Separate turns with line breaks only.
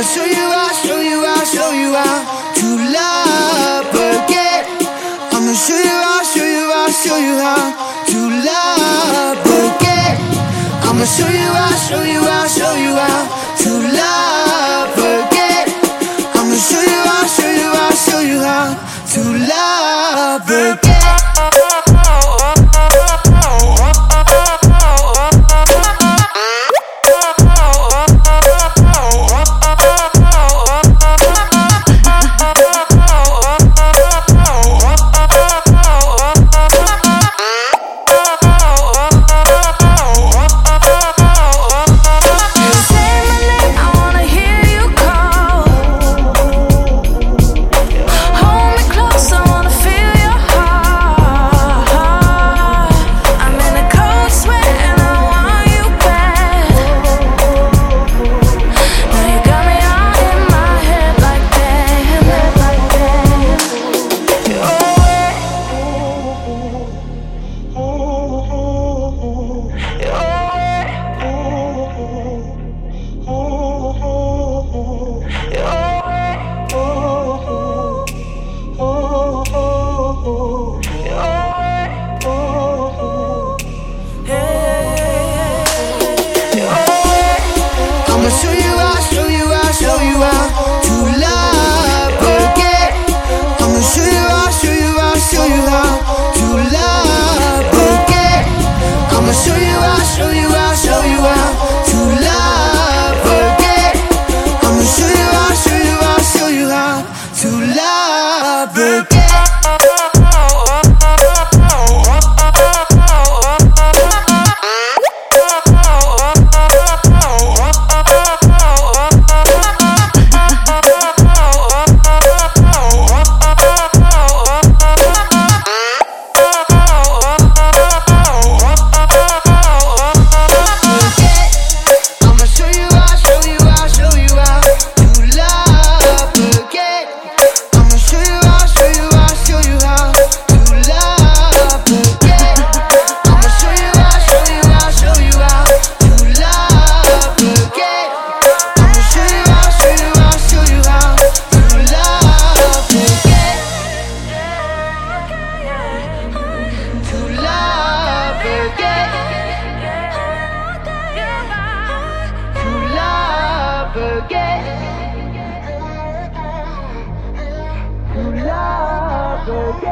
I'ma show you how, show you how, show you how to love again. I'ma show you how, show you how, show you how to love again. I'ma show you how, show you how, show you how to love again. I'ma show you how, show you how, show you how to love again.
Go, go!